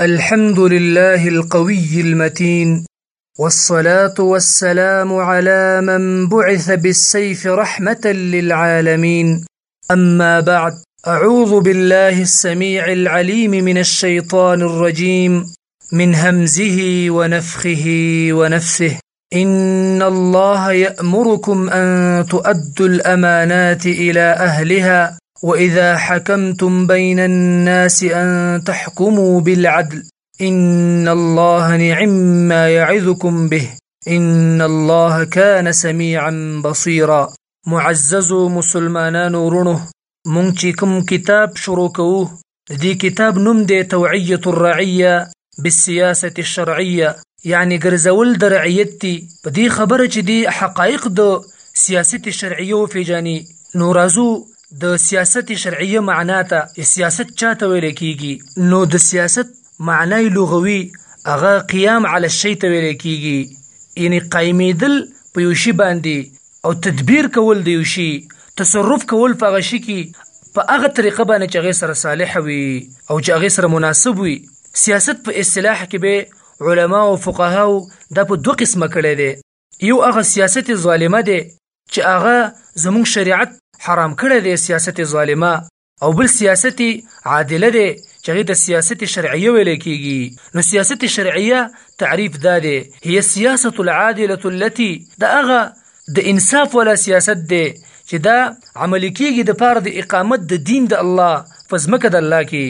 الحمد لله القوي المتين والصلاة والسلام على من بعث بالسيف رحمة للعالمين أما بعد أعوذ بالله السميع العليم من الشيطان الرجيم من همزه ونفخه ونفسه إن الله يأمركم أن تؤدوا الأمانات إلى أهلها وإذا حكمتم بين الناس أن تحكموا بالعدل إن الله نعم ما يعظكم به إن الله كان سميعا بصيرا معزز مسلمان نورنه مونږ چې کوم کتاب شروع کوو د دې کتاب نوم دی توعیه الرعیه بالسیاسه الشرعیه یعنی ګرځول د رعیت دی په دې خبره چې دی حقایق د سیاست شرعیه او فیجانی نو راځو د سیاست شرعیه معنا ته سیاست چاته ویل کیږي نو د سیاست معنی لغوي هغه قیام علی الشی ته ویل کیږي یعنی قائمیدل په یو شی باندې او تدبیر کول د یو شي تصرف کول په هغه شي کې په هغه طریقه باندې چې هغې سره صالح وي او چې هغې سره مناسب وي سیاست په اصطلاح کې به علما او فقهاو دا په دوه قسمه کړی دی یو هغه سیاست ظالمه دی چې هغه زموږ شریعت حرام کړی دی سیاست ظالمه او بل سیاست عادله دی چې هغه ته سیاست شرعیه ویل کیږي نو سیاست شرعیه تعریف دا دی هي السیاست العادله التي دا هغه د انصاف ولا سیاست دی چې دا عملی کیږي د پاره د اقامت د دین د الله پس مکه د الله کې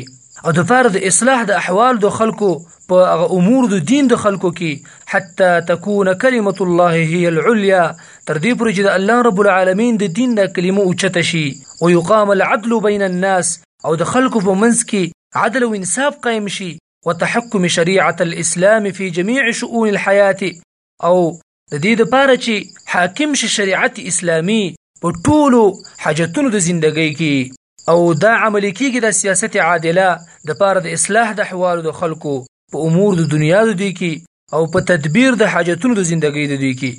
او د پاره د اصلاح د احوال د خلکو په هغه امور د دین د خلکو کې حتی تكون کلمت الله هي العليا تر دې پورې چې د الله رب العالمین د دین د کلمو اوچته شي او یقام العدل بین الناس او د خلکو په منځ کې عدل او انصاف قائم شي وتحكم شريعه الاسلام في جميع شؤون الحياه او د دې لپاره چې حاکم شي شریعت اسلامي په ټولو حاجتونو د زندګۍ کې او دا عملي کېږي د سیاست عادله د پاره د اصلاح د احوالو د خلکو په امور د دنیا د دوی کې او په تدبیر د حاجتونو د زندګۍ د دوی کې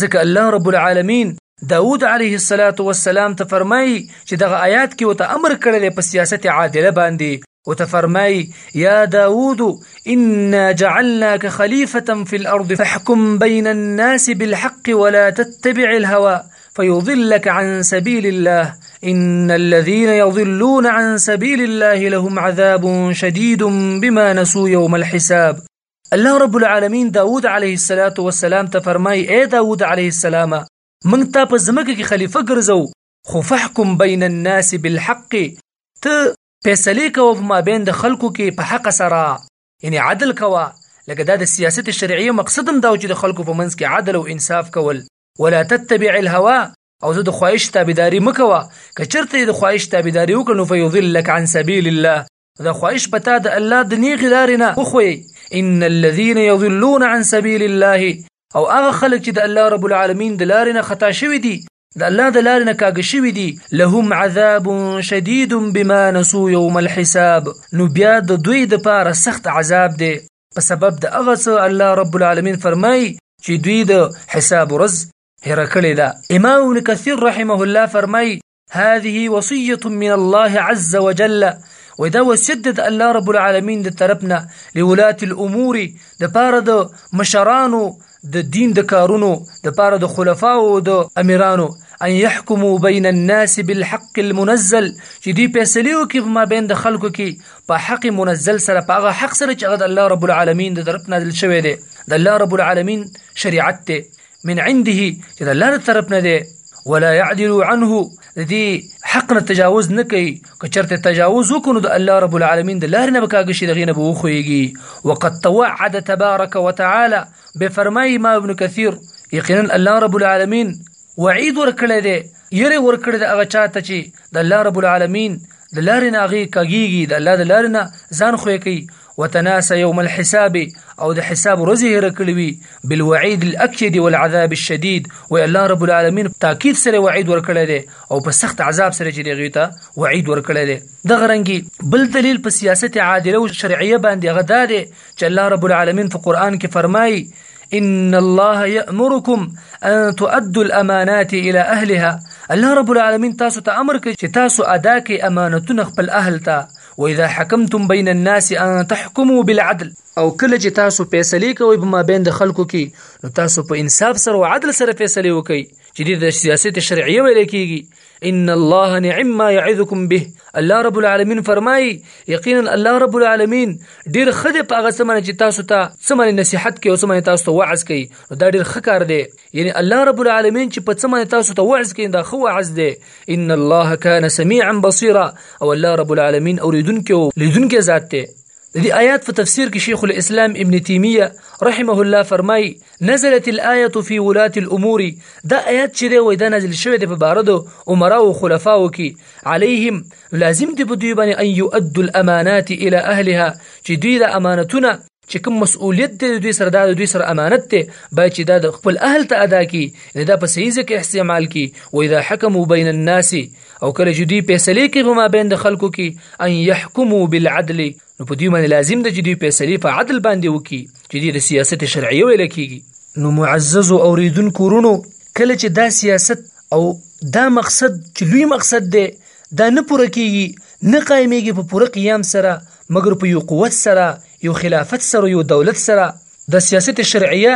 ځکه الله رب العالمین داود علیه السلام ته فرمایي چې دغه آیات کې وته امر کړی په سیاست عادله باندې فرمایي يا داود إنا جعلناك خليفة في الأرض فاحكم بين الناس بالحق ولا تتبع الهوى فيضلك عن سبيل الله إن الذين يضلون عن سبيل الله لهم عذاب شديد بما نسوا يوم الحساب الله رب العالمین داوود علیه السلام ته فرمای اے داوود علیه السلام موږ ته په زمکه کې خلیفہ ګرځو خو فحکم بین الناس بالحق ته فیصلې کوه په مابین د خلکو کې په حق سره یعنی عدل کوه لکه دا د سیاست شرعیه مقصد هم دا چې د خلکو په منځ کې عدل او انصاف کول ولا تتبع الهوا او زه د خواهش تابعداري مکوه که چرته د خواهش تابعداري وکړ نو فیضلک عن سبیل الله دا خواهش پتا د الله د نیغې لارې نه وخوي ان الذين يضلون عن سبيل الله او هغه خلک چې د الله رب العالمین د لارې نه خطا شوي دي د الله د لارې نه کاږه شوي دي لهم عذاب شدید بما نسو یوم الحساب نو بیا د دوی د پاره سخت عذاب دی په سبب د هغه څه الله رب العالمین فرمایي چې دوی د حساب ورځ هره کړې ده امام ابن کثیر رحمه الله فرمایي هذه وصية من الله عز وجل ودا وسيت د الله رب العالمين د طرفنا لولاة الامور د پاره د مشرانو د دین د کارونو د پاره د خلفاو د امیرانو ان يحكموا بين الناس بالحق المنزل چې دی فیصله وکړي په مابین د خلکو کې په حق منزل سره په هغه حق سره چې هغه د الله رب العالمین د طرف نازل شوی دی د الله رب العالمین شریعت ته من عنده چې د الله د طرف نه دی ولا يعدل عنه د دې حق نه تجاوز نه کوي که چرته تجاوز وکړو د الله رب العالمین د لارې نه بکاږي شي دغه نه بوخويږي وقد توعد تبارك وتعالى بفرمای ما ابن كثير یقینا الله رب العالمین وعید ورکړی دی یره ورکړی د هغه چاته چې د الله رب العالمین د لارې نه هغه کاږيږي د الله د لارې نه ځان خوې کوي وتناسى يوم الحساب او د حساب ورځې هره کړې وي بالوعيد الاكيد والعذاب الشديد و الله رب العالمین تاکید سره وعید ورکړی دی او په سخت عذاب سره چې دغه ته وعید ورکړی دی د غرنګي بل دلیل په سیاست عادله او شرعیه باندې غدا دی چې الله رب العالمین په قران کې فرمایي ان الله يأمركم ان تؤدوا الامانات الى اهلها الله رب العالمين تاسو ته امر کوي چې تاسو ادا کړئ امانتونه خپل اهل ته واذا حكمتم بين الناس ان تحكموا بالعدل او کله چې تاسو فیصله کوئ په مابین د خلکو کې نو تاسو په انصاف سره او عدل سره فیصله وکړئ چې د سیاست شرعي ویل کیږي ان الله نعم ما يعذكم به الله رب العالمین فرمای یقینا الله رب العالمین ډیر خده په هغه سمنه چې تاسو ته سمنه نصيحت کوي او سمنه تاسو ته وعظ کوي دا ډیر خکار دی یعنی الله رب العالمین چې په سمنه تاسو ته وعظ کوي دا خو وعظ دی ان الله كان سميعا بصيرا او الله رب العالمین اوریدونکو او لیدونکو ذات دی د دې آیات په تفسیر کې شیخ الاسلام ابن تیمیه رحمه الله فرمایي نزلت الآیه فی ولات الامور دا آیات چې دی وای دا نازل شوی دی په باره د عمرا او خلفاو کې علیهم لازم دی په دوی باندې ان یؤدوا الامانات الی اهلها چې دوی د امانتونه چې کوم مسؤلیت دی دوی سره دا دوی سره امانت دی باید چې دا د خپل اهل ته ادا کی یعنی دا په صحیح ځکه استعمال کی و اذا حکموا بین الناس او کله چې دوی فیصله کوي په ما بین د خلکو کې ان يحكموا بالعدل نو په دوی باندې لازم ده چې دوی فیصلې په عدل باندې وکړي چې دوی د سیاست شرعیه ویل کېږي نو معززو اوریدونکو ورونو کله چې دا سیاست او دا مقصد چې لوی مقصد دی دا نه پوره کیږي نه قایمیږي په پوره قیام سره مګر په یو قوت سره یو خلافت سره یو دولت سره د سیاست شرعیه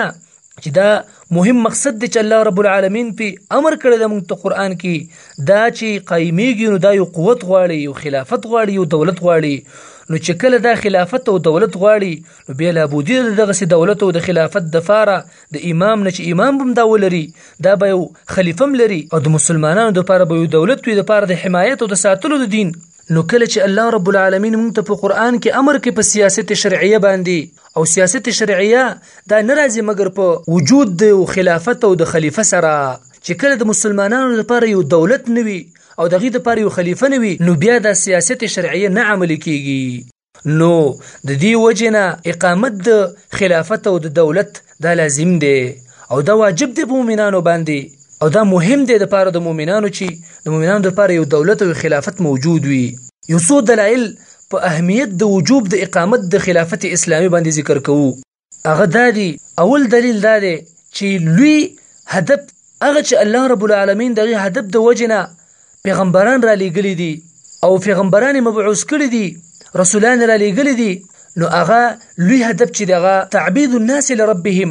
چې دا مهم مقصد دی چې الله رب العالمین په امر کړی د موږ ته قران کې دا چې قایمیږي نو دا یو قوت غواړي یو خلافت غواړي یو دولت غواړي نو چې کله دا خلافت او دولت غواړي نو بیا لا بودی دغه سي دولت او د خلافت د فاره د امام نه چې امام هم دا ولري دا به یو خلیفه هم لري او د مسلمانانو د لپاره به یو دولت وي د لپاره د حمایت او د ساتلو د دین نو کله چې الله رب العالمین موږ ته په قران کې امر کې په سیاست شرعیه باندې او سیاست شرعیه دا نه راځي مګر په وجود د یو خلافت او د خلیفه سره چې کله د مسلمانانو لپاره یو دولت نه وي او دغه لپاره یو خلیفه نه وي نو بیا دا سیاست شرعیه نه عملي کیږي نو د دې وجنه اقامت د خلافت او د دولت دا لازم دی او دا واجب دی په مؤمنانو باندې او دا مهم دی د پاره د مؤمنانو چې د مؤمنانو لپاره یو دولت او خلافت موجود وي یو څو دلایل په اهمیت د وجوب د اقامت د خلافت اسلامي باندې ذکر کوو. هغه دا دي، اول دلیل دا دی چې لوی هدف هغه چې الله رب العالمین د هغه هدف د وجې نه پیغمبران را لیږلي دي او پیغمبران یې مبعوث کړي دي، رسولان یې را لیږلي دي، نو هغه لوی هدف چې دی هغه تعبید الناس لربهم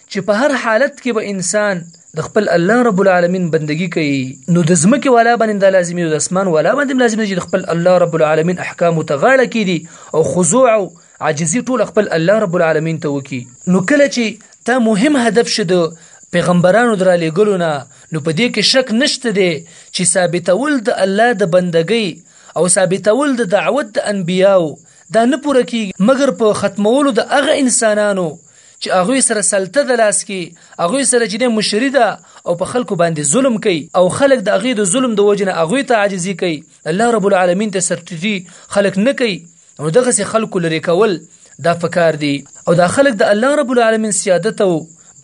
چې په هر حالت کې به انسان د خپل الله رب العالمین بندگی کوي نو د زمکه والا باندې د لازمي او د اسمان والا باندې لازمي چې خپل الله رب العالمین احکام ته غاړه کیدي او خضوع او عاجزي ټول خپل الله رب العالمین ته وکي نو کله چې تا مهم هدف شه د پیغمبرانو در لګلو نه نو په دې کې شک نشته دی چې ثابتول د الله د بندګۍ او ثابتول د دعوت د انبیاو دا نه پوره کیږي مګر په ختمولو د هغه انسانانو چې هغه سره سلطه د لاس کې هغه سره چې د مشری ده او په خلکو باندې ظلم کوي او خلک د هغه د ظلم د وجنه هغه ته عاجزي کوي الله رب العالمین ته سرټی خلک نه کوي نو دغه سي خلکو لري کول دا فکار دي او دا خلک د الله رب العالمین سیادت او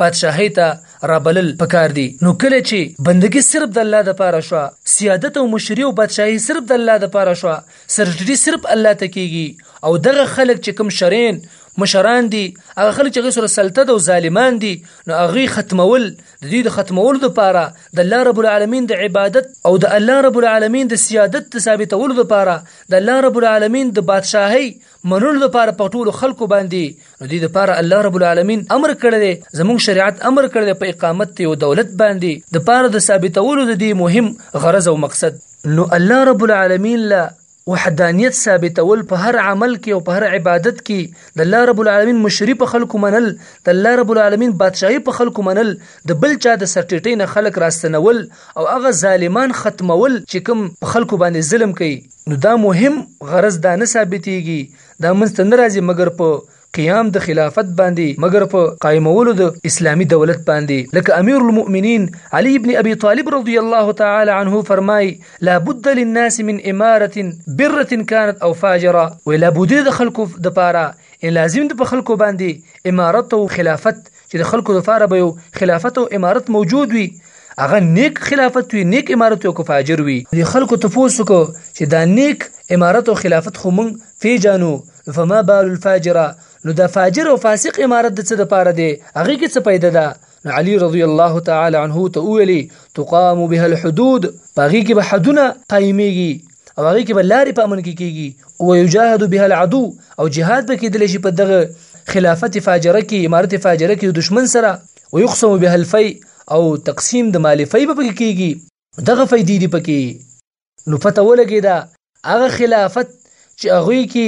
پادشاهي ته رابلل پکار دي نو کله چې بندگی صرف د الله د پاره شو سیادت او مشری او بادشاهي صرف د الله د پاره شو سرټډي صرف الله ته کیږي او دغه خلک چې کوم شرین مشران دي هغه خلک چې غیسره سلطنت او ظالمان دي نو هغه ختمول د دې د ختمولو لپاره د الله رب العالمین د عبادت او د الله رب العالمین د سیادت د ثابتولو لپاره د الله رب العالمین د بادشاهي منلو لپاره په ټولو خلکو باندې نو دې لپاره الله رب العالمین امر کړی دی زموږ شریعت امر کړی دی په اقامت یو دولت باندې د لپاره د ثابتولو د دې مهم غرض او مقصد نو الله رب العالمین لا وحدانیت ثابتول په هر عمل کې او په هر عبادت کې د الله رب العالمین مشری په خلکو منل د الله رب العالمین بادشاهي په خلکو منل د بل چا د سرټیټۍ نه خلک راستنول او هغه ظالمان ختمول چې کوم په خلکو باندې ظلم کوي نو دا مهم غرض دا نه ثابتېږي دا منځته نه راځي مګر په قیام د خلافت باندې مګر په قائمولو د اسلامي دولت باندې لکه امیر المؤمنین علی ابن ابي طالب رضی الله تعالی عنه فرمای لا بد للناس من اماره بره كانت او فاجره ولا بد د خلکو د پاره ان لازم د خلکو باندې امارت او خلافت چې د خلکو لپاره به یو خلافت او امارت موجود وي هغه نیک خلافت وي نیک امارت او کفاجر وي د خلکو تفوس کو چې دا نیک امارت او خلافت خو مونږ پیجانو فما بال الفاجره نو دا فاجر او فاسق امارت د څه د پاره دی هغه کې څه پیدا ده نو علي رضی الله تعالی عنه ته ویلي تقام بها الحدود پاغي کې به حدونه قائميږي او هغه کې به لارې په امن کې کیږي او یجاهد بها العدو او جهاد به کېدل شي په دغه خلافت فاجره کې امارت فاجره کې د دشمن سره او یقسم بها الفی او تقسیم د مال فی به پکې کیږي دغه فیدې دي پکې نو پته ولګي دا هغه خلافت چې هغه کې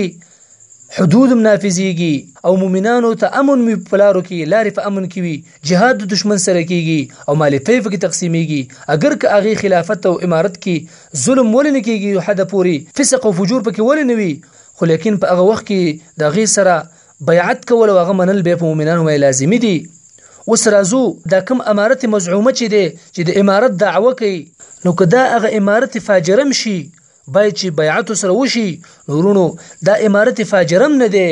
حدود منافذيږي او مؤمنانو ته امن می پلارو کې لارې په امن کې وي جهاد د دشمن سره کیږي او مال طیف کې تقسیمیږي اګر که هغه خلافت او امارت کې ظلم ولې نه کیږي یو حد پورې فسق او فجور پکې ولې نه وي خو لیکن په هغه وخت کې د هغه سره بیعت کول او هغه منل به په مؤمنانو باندې لازمي دي اوس راځو دا کوم امارت مزعومه چې دی چې د امارت دعوه کوي نو که دا هغه امارت فاجرم شي باید چې بیعت سره وشي نو ورونو دا امارت فاجرم نه دی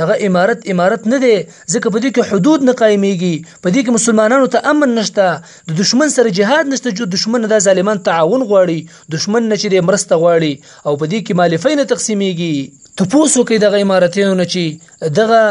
دغه امارت امارت نه دی ځکه په دې کې حدود نه قائميږي په دې کې مسلمانانو ته امن نشته د دشمن سره جهاد نشته چې دشمن دا ظالمان تعاون غواړي دشمن نه چې د مرسته غواړي او په دې کې مالفین تقسیميږي ته پوسو کې دغه امارتونو نه چې دغه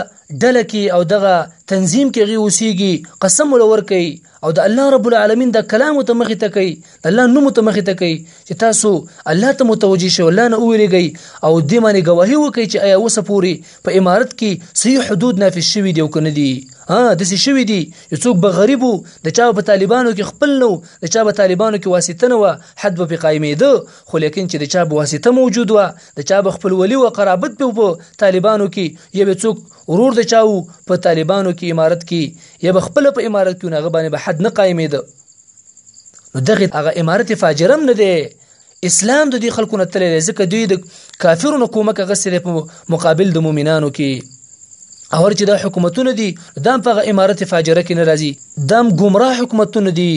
ډله کې او دغه تنظیم کې غي اوسېږي قسم ولور کوي او د الله رب العالمین د کلام ته مخې ته کوي د الله نوم ته مخې ته کوي چې تاسو الله ته متوجي شئ الله نه ویریږئ او دې باندې ګواهي وکړئ چې آیا اوسه پورې په امارت کې صحیح حدود نافذ شوي دي او که نه دي ها داسې شوي دي یو څوک به غریب و د چا په طالبانو کې خپل نه و د چا په طالبانو کې واسطه نه وه حد به پرې قایمېده خو لیکن چې د چا به واسطه موجود وه د چا به خپلولي وه قرابت به په طالبانو کې یو څوک ورور د چاو په طالبانو کې امارت کې یا به خپل په امارت کې نغه باندې به حد نه قائمېده نو دغه هغه امارت فاجرم نه دی اسلام د دې خلکو نه تللی ځکه دوی د کافرو نه کومک غسل په مقابل د مؤمنانو کې اور چې دا حکومتونه دي دام په امارت فاجره کې ناراضي دام گمراه حکومتونه دي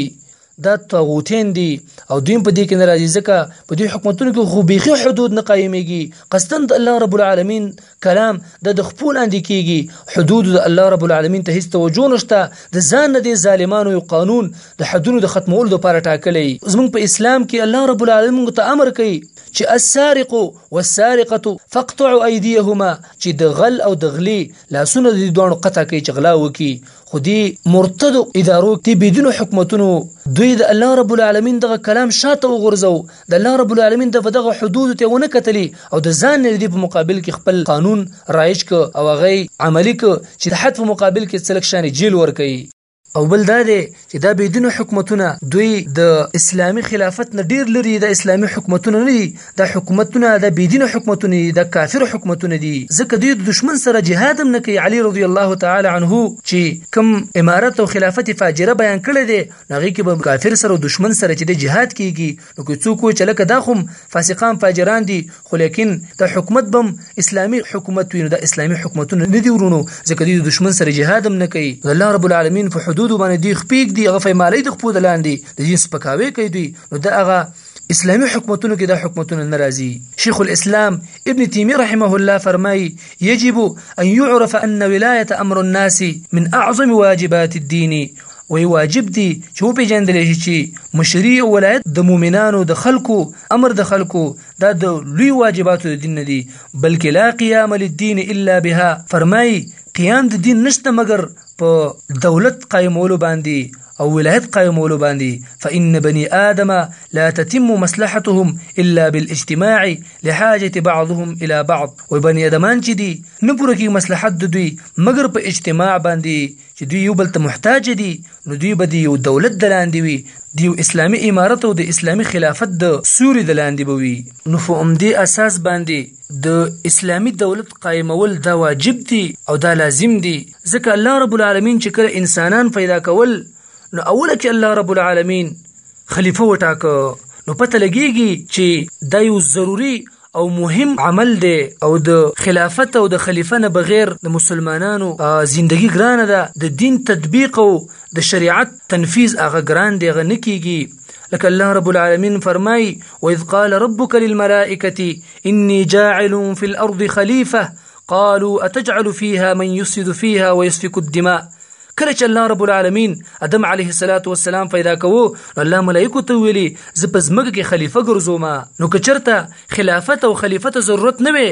دا طاغوتین دي او دوی په دې کې نه راځي ځکه په دې حکومتونو کې خو بيخي حدود نه قایميږي قصدا د الله رب العالمین کلام د د خپل اندې کیږي حدود د الله رب العالمین ته هیڅ توجه نشته د ځان نه دي ظالمانو یو قانون د حدونو د ختمولو لپاره ټاکلی زمونږ په اسلام کې الله رب العالمین ته امر کوي چې السارق والسارقه فقطعوا ايديهما چې د غل او د غلي لاسونه د دوه قطع کوي چې غلا وکي خو دې مرتدو ادارو کې بيدینو حکومتونو دوی د الله رب العالمین دغه کلام شاته وغورځو د الله رب العالمین د دغه حدود ته ونه کتلی او د ځان نه دې په مقابل کې خپل قانون رایج ک او هغه عملی ک چې د حد په مقابل کې څلک شان جیل ور کوي او بل دا دی چې دا بيدینو حکومتونه دوی د اسلامي خلافت نه ډیر لري د اسلامي حکومتونه نه دي دا حکومتونه د بيدینو حکومتونه دي د کافر حکومتونه دي ځکه دوی د دشمن سره جهاد هم نه کوي علي رضی الله تعالی عنه چې کوم امارت او خلافت فاجره بیان کړی دی هغه کې به کافر سره او دشمن سره چې د جهاد کیږي نو که څوک چې لکه دا خو فاسقان فاجران دي خو لیکن د حکومت بم اسلامي حکومت وینو د اسلامي حکومتونه نه دي ورونو ځکه دوی د دشمن سره جهاد هم نه کوي الله رب العالمین په حدود باندې دی خپېګ دی هغه فیمالې د خپل لاندې د دې سپکاوي کوي دوی نو دا هغه اسلامي حکومتونو کې دا حکومتونه نه راځي شیخ الاسلام ابن تیمیه رحمه الله فرمایي یجب ان يعرف ان ولايه امر الناس من اعظم واجبات الدين وی واجب دی چې و پیژندل شي چې مشري او ولایت د مؤمنانو د خلکو امر د خلکو دا د لوی واجباتو د دین نه دي بلکې لا قیام للدین الا بها فرمای قیام د دین نشته مګر په دولت قائمولو باندې او ولایت قائمولو باندې فإن بني آدم لا تتم مصلحتهم إلا بالاجتماع لحاجة بعضهم إلى بعض و بني آدمان چې دي نه پوره کېږي مصلحت د دوی مګر په اجتماع باندې چې دوی یو بل ته محتاج دي نو دوی به د یو دولت د لاندې وي د یو اسلامي امارت او د اسلامي خلافت د سوري د لاندې به وي نو په همدې اساس باندې د اسلامي دولت قائمول دا واجب دي او دا لازم دي ځکه الله رب العالمین چې کله انسانان پیدا کول نو اوله کې الله رب العالمین خلیفه وټاکه نو پته لګیږي چې دا یو ضروری او مهم عمل دی او د خلافت او د خلیفه نه بغیر د مسلمانانو زندگی ګرانه ده د دین تطبیق او د شریعت تنفیذ هغه ګران دی غو نه کیږي لکه الله رب العالمین فرمای و اذ قال ربک للملائکه انی جاعل فی الارض خلیفه قالوا اتجعل فيها من يفسد فيها ويسفك الدماء کله چې الله رب العالمین ادم علیه الصلاۃ والسلام پیدا کوو الله ملائکه ته ویلي زه په زمګه کې خلیفہ ګرځوم نو کچرته خلافت او خلیفہ ته ضرورت نه وي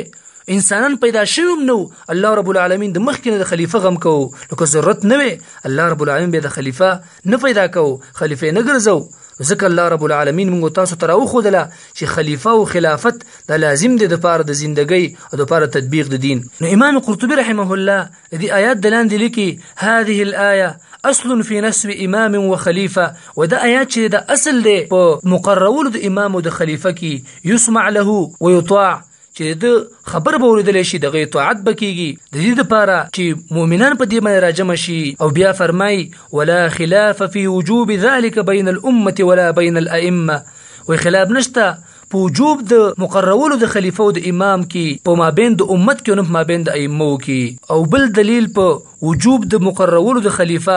انسانان پیدا شوم نو الله رب العالمین د مخکې د خلیفہ غم کو نو که ضرورت نه وي الله رب العالمین به د خلیفہ نه پیدا کو خلیفہ نه ګرځو ځکه الله رب العالمین موږ تاسو تراو خو دله چې خلیفه او خلافت دا لازم دی د پاره د زندګۍ او د پاره تطبیق د دین نو امام قرطبي رحمه الله د دې آیات د لاندې لیکي هذه الايه اصل في نسب امام وخليفه ودا آیات چې د اصل دی په مقررولو د امام او د خلیفه کې يسمع له ويطاع چې د خبر به اوریدل شي دغه اطاعت بکیږي د دې لپاره چې مؤمنان په دې باندې راجم شي او بیا فرمای ولا خلاف فی وجوب ذلك بین الامه ولا بین الائمه وی خلاف نشته په وجوب د مقررولو د خلیفہ او د امام کې په مابین د امت کې نو په مابین د ائمه کې او بل دلیل په وجوب د مقررولو د خلیفہ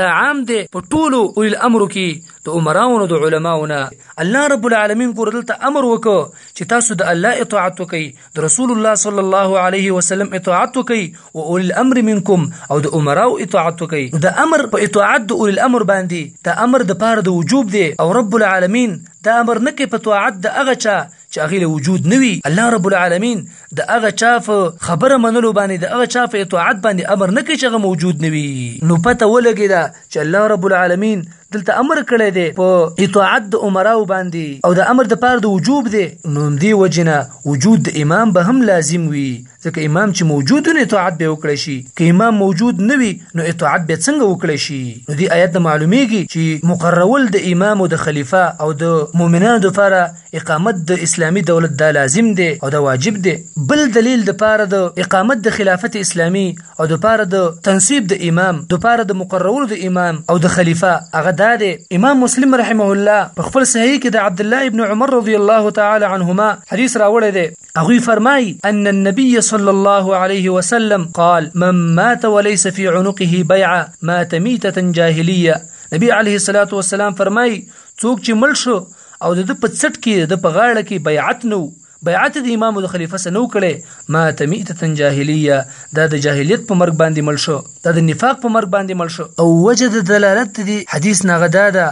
دا عام دی په ټولو اول الامر کې د عمراونو د علماونه الله رب العالمین ګور دلته امر وکړو چې تاسو د الله اطاعت وکړئ د رسول الله صلی الله علیه وسلم اطاعت وکړئ او اول الامر منکم او د عمراو اطاعت وکړئ د امر په اطاعت د اول الامر باندې د امر د پاره د وجوب دی او رب العالمین دا امر نه کوي په طاعت د هغه چا چې هغه له وجود نه وي الله رب العالمین د هغه چا په خبره منلو باندې د هغه چا په اطاعت باندې امر نه کوي چې هغه موجود نه وي نو پته ولګی دا چې الله رب العالمین دلته امر کړی دی په اطاعت د عمراو باندې او د امر د پاره د وجوب دی نو دی وجنه وجود د امام به هم لازم وي ځکه امام چې موجود نو اطاعت به وکړی شي که امام موجود نه وي نو اطاعت به څنګه وکړی شي نو دې آیت نه معلومیږي چې مقررول د امام او د خلیفه او د مؤمنانو لپاره اقامت د اسلامي دولت دا لازم دی او دا واجب دی بل دلیل د پاره د اقامت د خلافت اسلامي او د پاره د تنصیب د امام د پاره د مقررول د امام او د خلیفه هغه دا دی امام مسلم رحمه الله په خپل صحیح کې د عبد الله ابن عمر رضی الله تعالی عنهما حدیث راوړی دی هغوی فرمایي ان النبي صلی الله علیه وسلم قال من مات وليس في عنقه بيعه مات ميته جاهليه نبی علیه الصلاة والسلام فرمایي څوک چې مړ شو او د ده په څټ کې د په غاړه کې بیعت نو بیعت د امام د خلیفه سره نو کړي ما تمیته جاهلیه دا د جاهلیت په مرګ باندې مل شو دا د نفاق په مرګ باندې مل شو او وجد دلالت دی حدیث نغدا ده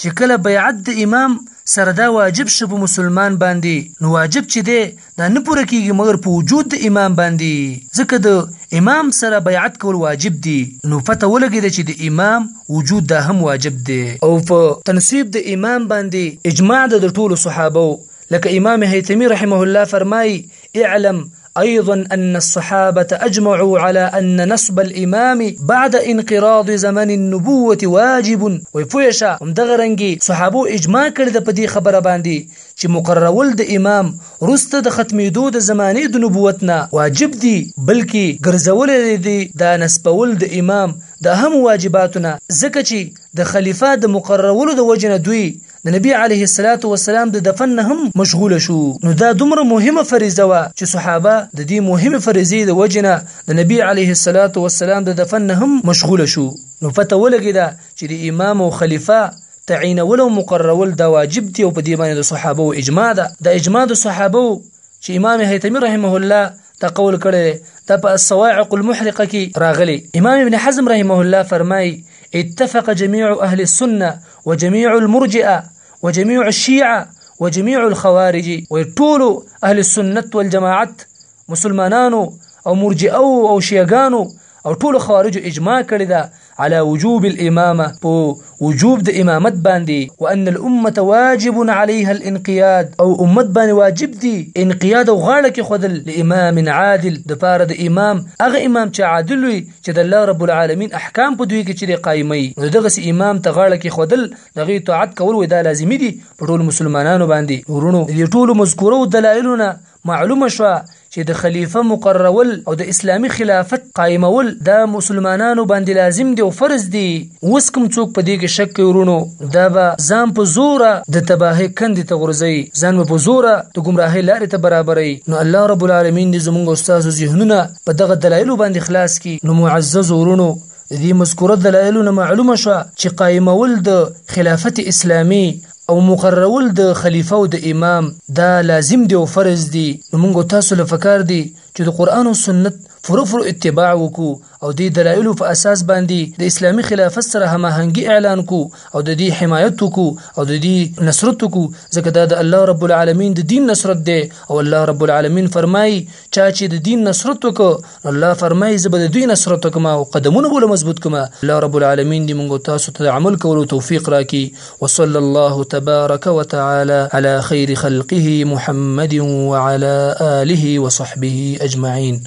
چې کله بیعت د امام سره دا واجب شو په مسلمان باندې نو واجب چې دی دا نه پوره کیږي مګر په وجود د امام باندې ځکه د امام سره بیعت کول واجب دی نو پته ولګیده چې د امام وجود دا هم واجب دی او په تنصیب د امام باندې اجماع د ټولو صحابه لك إمام هيثمي رحمه الله فرماي اعلم أيضا أن الصحابة أجمعوا على أن نصب الإمام بعد انقراض زمن النبوة واجب ويفويشا هم دغرنگي صحابو اجماع کرده پا دي خبر باندي چه مقررول د امام رست د ختميدو د زمانه د نبوت نه واجب دي بلکه گرزول دي دا نسبول د امام د هم واجباتنا زکه چه د خلیفه د مقررولو د وجه نه دوی د نبی علیه الصلاة والسلام د دفن نه هم مشغول شو نو دا دومره مهمه فریضه وه چې صحابه د دې مهمه فریضې د وجه نه د نبی علیه الصلاة والسلام د دفن نه هم مشغول شو نو پته ولګیده چې د امام او خلیفه تعینول او مقررول دا واجب دی او په دې باندې د صحابه او اجماع ده د اجماع د صحابه چې امام هیثمی رحمه الله دا قول کړی دا په الصواعق المحرقه کې راغلی امام ابن حزم رحمه الله فرمایي اتفق جميع اهل السنه وجميع المرجئه وجميع الشيعه وجميع الخوارج وټول اهل السنت والجماعت مسلمانانو او مرجئه او شيعانو او ټول خوارج اجماع کړی دا على وجوب الامامه په وجوب د امامت باندې وان الامه واجب عليها الانقياد او امت باندې واجب دي انقياد او غاړه کې خودل لامام عادل د پاره د امام هغه امام چې عادل وي چې د الله رب العالمین احکام په دوی کې چیرې قایموي نو دغسې امام ته غاړه کېښودل د هغې طاعت کول وایي دا لازمي دي په ټولو مسلمانانو باندې ورونو د دې ټولو مذکورو دلایلو نه معلومه شوه چې د خلیفه مقررول او د اسلامي خلافت قایمول دا مسلمانانو باندې لازم دی او فرض دی اوس کوم څوک په دې کې شک کوي ورونو دا به ځان په زوره د تباهۍ کندې ته غورځوي ځان به په زوره د ګمراهۍ لارې ته برابروي نو الله رب العالمین دې زموږ استاد ذهنونه په دغه دلایلو باندې خلاص کی نو معزز ورونو د دې مذکوره دلایلو نه معلومه شوه چې قائمول د خلافت اسلامي او مقررول د خلیفه او د امام دا لازم دی او فرض دی نو موږ تاسو له فکر دی چې د قران او سنت فرفر اتباع وکړو او د دلایلو په اساس باندې د اسلامي خلافت سره هماهنګي اعلان کو او د دې حمایت کو او د دې نصرت کو ځکه دا د الله رب العالمین د دین نصرت دی او الله رب العالمین فرمایي چا چې د دین نصرت وکړو نو الله فرمایي زه به د دوی نصرت وکم او قدمونه به مضبوط کوم الله رب العالمین دې موږ تاسو ته عمل کولو توفیق راکړي وصلی الله تبارک وتعالى على خير خلقه محمد وعلى آله وصحبه اجمعين